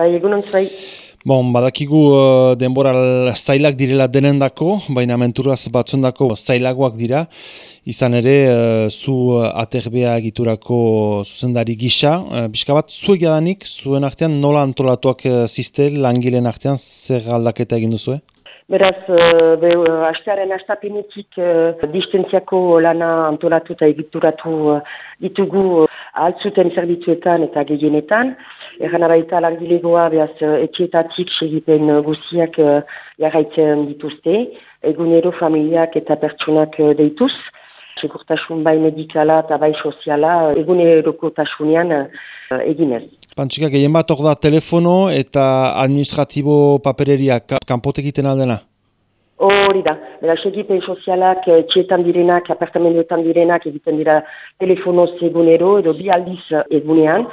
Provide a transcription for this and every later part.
Bai, egunon bai. Bon, badakigu uh, denbora zailak direla denendako, baina menturaz batzundako zailagoak dira. Izan ere, uh, zu aterbea egiturako zuzendari gisa. Uh, Biska bat, zuek jadanik, zuen artean nola antolatuak uh, ziste, langileen artean, zer aldaketa egin duzu, Beraz, uh, be, uh, astearen astapenetik uh, distentziako lana antolatu eta egituratu uh, ditugu uh, altzuten zerbitzuetan eta gehienetan. Egan abaita langilegoa behaz eh, etxetatik segipen eh, guztiak uh, jarraitzen dituzte, egunero familiak eta pertsunak uh, deituz, segurtasun bai medikala eta bai soziala eguneroko tasunean uh, eginez. Pantsika, gehien bat da telefono eta administratibo papereria kanpotek egiten aldena? Hori da, bera segipen sozialak, txetan direnak, apartamentoetan direnak egiten dira telefonoz egunero edo bi aldiz egunean,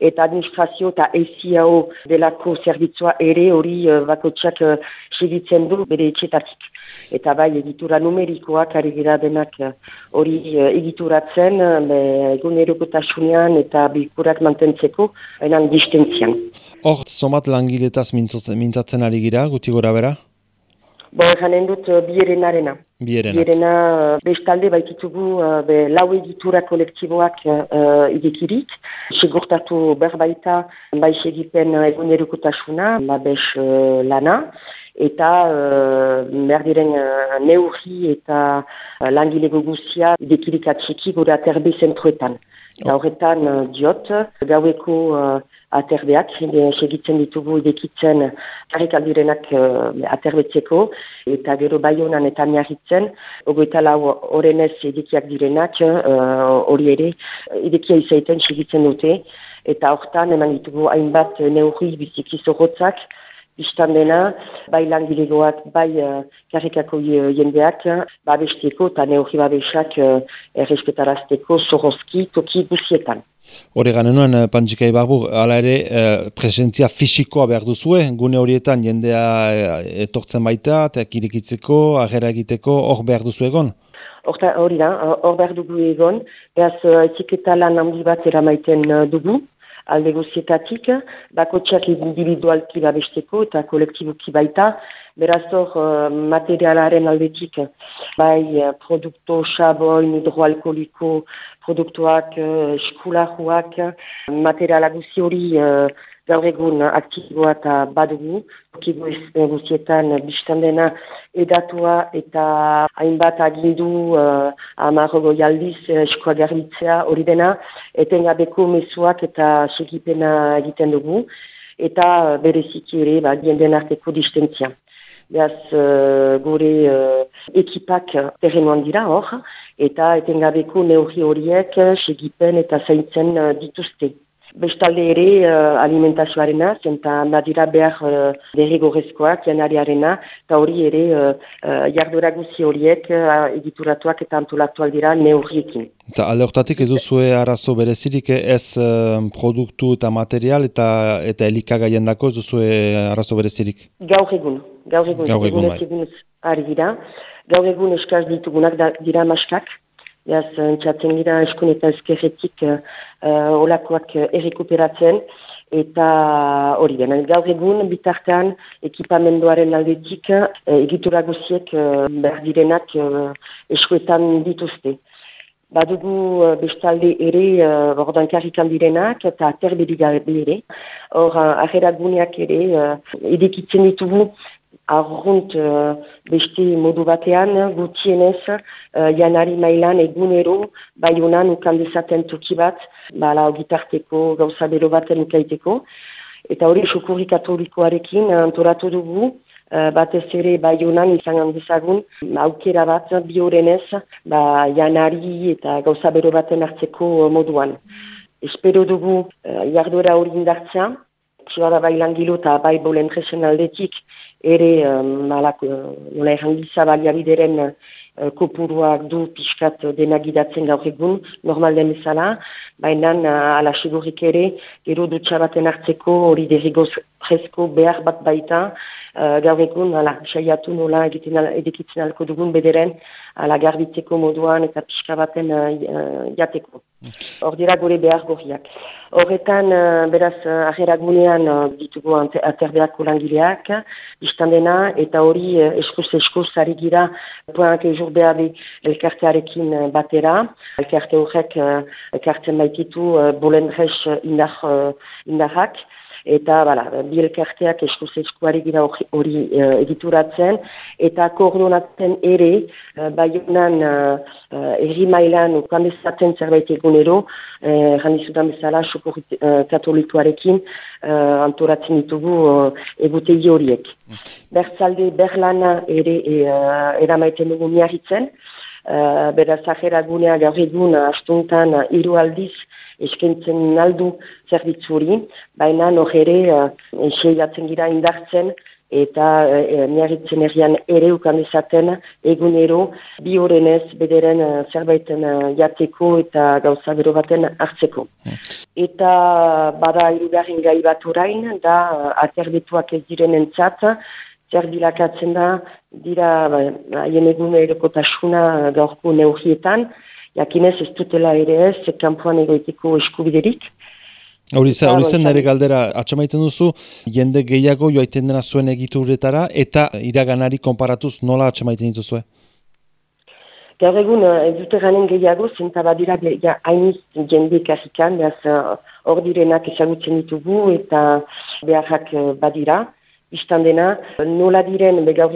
eta administrazio eta ECIAO delako zerbitzua ere hori uh, bakotxak uh, segitzen du bere etxetatik. Eta bai egitura numerikoak ari gira denak eh, hori egituratzen uh, egun erokotasunean eta bilkurak mantentzeko enan distentzian. Hor, somat langiletaz mintzatzen ari gira, guti gora bera? Bo, janen dut uh, bieren arena. Bierena. Bierena uh, bestalde baititugu uh, be, lau egitura kolektiboak uh, idekirik. Segurtatu berbaita bai segipen uh, egunerukotasuna, babes uh, lana. Eta uh, berdiren uh, neurri eta uh, langilego guzia idekirik atxiki gura terbe zentruetan. Eta horretan uh, diot, gaueko uh, aterbeak, segitzen ditugu idekitzen karrik aldirenak uh, aterbetzeko, eta gero bai honan eta miarritzen, ogoeta lau horrenez idekiak direnak, hori uh, ere, idekia izaiten segitzen dute, eta horretan eman ditugu hainbat neurri biziki zorrotzak, Istan dena, bai langilegoak, bai uh, karrikako jendeak, babesteko eta neurri babesak uh, errespetarazteko zorrozki toki guzietan. Hore gane nuen, eh, Pantzika Ibarbur, ala ere, eh, presentzia fisikoa behar duzue, gune horietan jendea eh, etortzen baita, eta kirikitzeko, agera egiteko, hor behar duzu egon? Hori da, hor behar dugu egon, behaz etiketa lan handi bat eramaiten dugu, alde guzietatik, bako txak individualki babesteko eta kolektibuki baita, beraz hor materialaren aldetik, bai produkto, xaboin, hidroalkoliko, produktuak, uh, eskulajuak, materiala guzi hori gaur egun aktiboa eta badugu. Kibu ez guzietan biztan edatua eta hainbat agindu uh, amarrogo jaldiz uh, eskoa garbitzea hori dena, etengabeko mesuak eta segipena egiten dugu, eta bereziki ere, ba, jenden arteko distentzia. Beaz, uh, gure uh, ekipak terrenuan dira hor, eta etengabeko neurri horiek segipen eta zaintzen uh, dituzte. Bestalde ere uh, alimentazioarena, zenta nadira behar uh, derrigorezkoak janariarena, eta hori ere uh, uh, jardura guzi horiek uh, egituratuak eta antolatu dira neurriekin. Eta alde hortatik ez duzue arazo berezirik ez produktu eta material eta eta elikagaien dako ez duzue arazo berezirik? Gaur egun, gaur egun, gaur egun, egun, egun, ari dira. Gaur egun eskaz ditugunak da, dira maskak, Beaz, entzaten gira eskun eta ezkerretik uh, olakoak errekuperatzen, eta hori dena. Gaur egun, bitartean, ekipamenduaren aldetik, uh, egitura guziek uh, behar direnak uh, eskuetan dituzte. Badugu uh, bestalde ere, uh, ordan karrikan direnak, eta aterbedigabe ere. Hor, uh, aheraguneak ere, uh, edikitzen ditugu, arrunt uh, beste modu batean, gutienez, uh, janari mailan egunero, bai honan ukandezaten toki bat, bala gitarteko, gauza bero baten ukaiteko. Eta hori sukurri katolikoarekin antoratu dugu, uh, batez ere bai honan izan handizagun, aukera bat bi horrenez, ba, janari eta gauza bero baten hartzeko moduan. Espero dugu uh, jarduera hori indartzea, Zioa bai langilu eta bai bolen aldetik, ere um, malak, uh, nola errangiza baliabideren uh, kopuruak du pixkat dena gidatzen gaur egun, normal den bezala, baina uh, ala segurik ere, gero dutxabaten hartzeko hori derrigoz fresko behar bat baita, uh, gaur egun, ala, saiatu nola egiten edekitzen alko dugun bederen, ala garbitzeko moduan eta pixka baten uh, jateko. Hor dira gure behar gorriak. Horretan, uh, beraz, uh, aheragunean uh, ditugu aterbeako langileak, iztan dena, eta hori uh, eskuz eskuz ari gira, poenak ejur behar elkartearekin uh, batera. Elkarte horrek uh, elkartzen baititu uh, bolen res indar, uh, indarrak eta bala, bi elkarteak eskuz eskuari gira hori uh, edituratzen, eta koordonatzen ere, uh, bai honan uh, uh, erri mailan ukan bezaten zerbait egunero, uh, jandizudan bezala, sopor uh, katolikoarekin uh, antoratzen ditugu uh, egutegi horiek. Mm. Bertzalde, berlana ere uh, eramaiten dugu miarritzen, Uh, beraz, ajera gunea gaur egun astuntan uh, iru aldiz eskentzen aldu zerbitzuri, baina nojere uh, gira indartzen eta uh, miarritzen errian ere ukandezaten egunero bi horrenez bederen zerbaiten jateko eta gauza bero baten hartzeko. Hmm. Eta bada irugarren gai bat orain, da aterbetuak ez diren entzat, zer bilakatzen da, dira haien ba, egun erokotasuna gaurko neugietan, jakinez ez dutela ere ez, kanpoan egoiteko eskubiderik. Hori zen nire galdera, atxamaiten duzu, jende gehiago joaiten dena zuen egituretara, eta iraganari konparatuz nola atxamaiten dituzue? Gaur egun, eh, ez dute ganen gehiago, zenta badira ja, hainiz jende kasikan, behaz eh, hor direnak ezagutzen ditugu eta beharrak eh, badira. Istan dena, nola diren begaur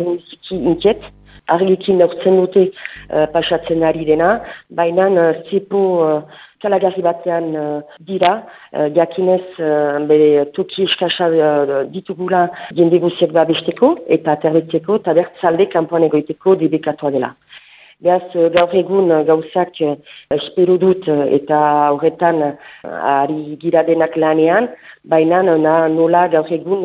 inket, argikin aurtzen dute uh, pasatzen ari dena, baina uh, zepo uh, kalagarri batean uh, dira, uh, jakinez uh, bere toki eskasa uh, ditugula jende guziak babesteko eta aterbetzeko eta bertzalde kanpoan egoiteko debekatua dela. Beaz, gaur egun gauzak espero dut eta horretan ari gira denak lanean, baina nola gaur egun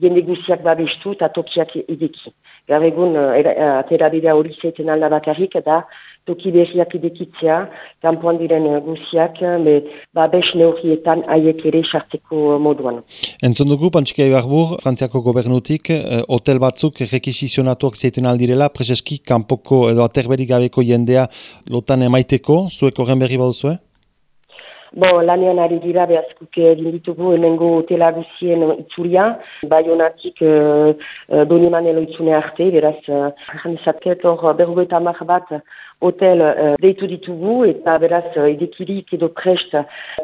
jende guziak babestu eta tokiak ideki. Gaur egun, atera bidea hori zeiten alda bakarrik, eta toki berriak idekitzea, kanpoan diren uh, guziak, be, ba, bes neurrietan haiek ere sarteko moduan. Entzun dugu, Pantsika Ibarbur, Frantziako gobernutik, hotel batzuk rekisizionatuak zeiten aldirela, preseski, kanpoko edo aterberik gabeko jendea lotan emaiteko, zuek horren berri baduzue? Bo, lanean ari dira behazkuk egin ditugu emengo hotela guzien itzuria, bai honatik uh, uh, doni manelo itzune arte, beraz, uh, jandizatket hor berrogeita mar bat hotel uh, deitu ditugu, eta beraz, uh, edekirik edo prest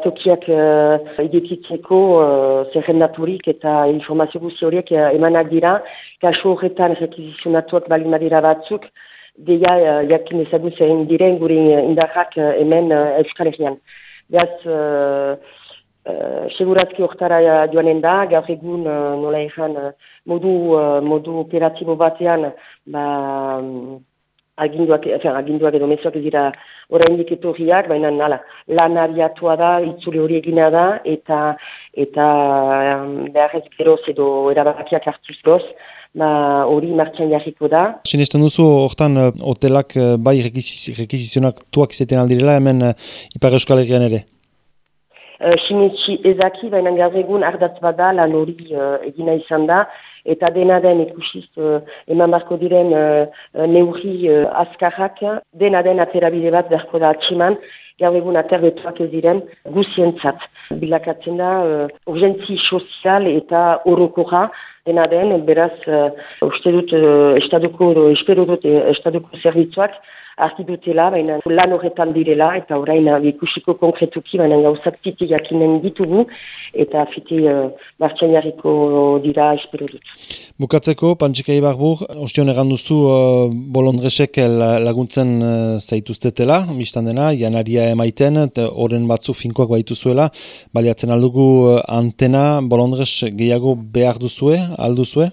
tokiak uh, edekitzeko uh, zerrendaturik eta informazio guzi horiek uh, emanak dira, kaso horretan rekizizionatuak bali madira batzuk, deia uh, jakin ezagutzen diren gure indarrak uh, hemen uh, euskal Beaz, uh, uh, segurazki hortara joanen da, gaur egun uh, nola ezan modu, uh, modu operatibo batean ba, um, aginduak, efen, aginduak edo mezuak ez dira oraindik etorriak, baina nala, lan abiatua da, itzule hori egina da, eta eta um, behar ez geroz edo erabakiak hartuz goz, ba, hori martxan jarriko da. Sinesten duzu, hortan, uh, hotelak uh, bai rekizizionak tuak zeten aldirela, hemen uh, Ipar Euskal Herrian ere? Uh, Sinetxi ezaki, baina gaur egun ardatz bada lan hori uh, egina izan da, eta dena den ikusiz uh, eman barko diren uh, neurri uh, azkarrak, dena den aterabide bat berko da atximan, gaur egun aterbetuak ez diren guzientzat. Bilakatzen da, uh, urgentzi sozial eta orokoja, dena den, beraz, uh, uste dut, uh, estaduko, espero dut, estaduko zerbitzuak, argi dutela, baina lan horretan direla, eta orain ikusiko konkretuki, baina gauzak titi jakinen ditugu, eta fiti uh, martxan jarriko dira espero dut. Bukatzeko, Pantsika Ibarbur, ostion eganduztu uh, bolondresek laguntzen uh, zaituztetela, mistan dena, janaria emaiten, horren batzu finkoak baitu zuela, baliatzen aldugu uh, antena bolondres gehiago behar duzue, alduzue?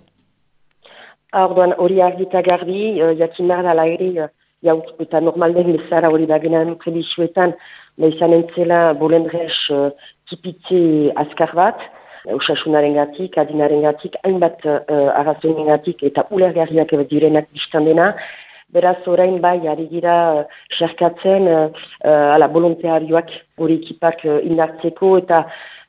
Orduan, hori argita garbi, uh, jakin behar dala ere, uh, jaut, eta normalden bezara hori da genan predisuetan, da izan entzela bolendrez uh, kipitze azkar bat, usasunaren gatik, adinaren gatik, hainbat uh, arrazoinen gatik, eta ulergarriak direnak biztan dena, Beraz, orain bai, ari gira xerkatzen, uh, uh, ala, volontearioak hori ekipak uh, indartzeko eta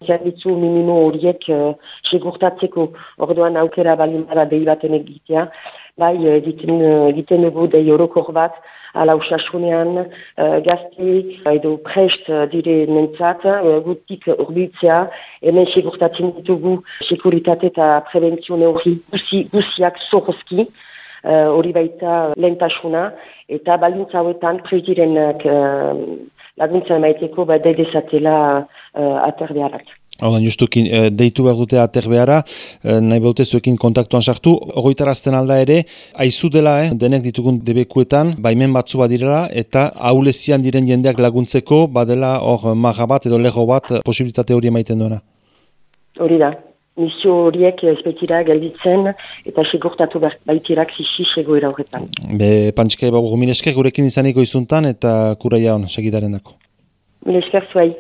zerbitzu minimo horiek uh, segurtatzeko. Orduan aukera balimara behi baten egitea bai, egiten, egiten dugu dei orokor bat, ala usasunean uh, gazti edo prest dire nentzat, uh, gutik urbiltzea, hemen segurtatzen ditugu sekuritate eta prebentzio neurri guziak zorrozki, hori baita lentasuna, eta balintza hauetan prezirenak laguntza emaiteko ba, dedezatela uh, aterbearak. Hau justukin, e, deitu behar dute aterbeara, e, nahi baute zuekin kontaktuan sartu, ogoitarazten alda ere, aizu dela, eh, denek ditugun debekuetan, baimen batzu badirela, eta haulezian diren jendeak laguntzeko, badela hor maga bat edo lego bat posibilitate hori emaiten duena. Hori da, misio horiek espetira gelditzen eta segurtatu baitirak zixi segoera horretan. Be, pantxika eba gurekin izaniko izuntan eta kuraia hon segidaren dako. Mil esker zuai.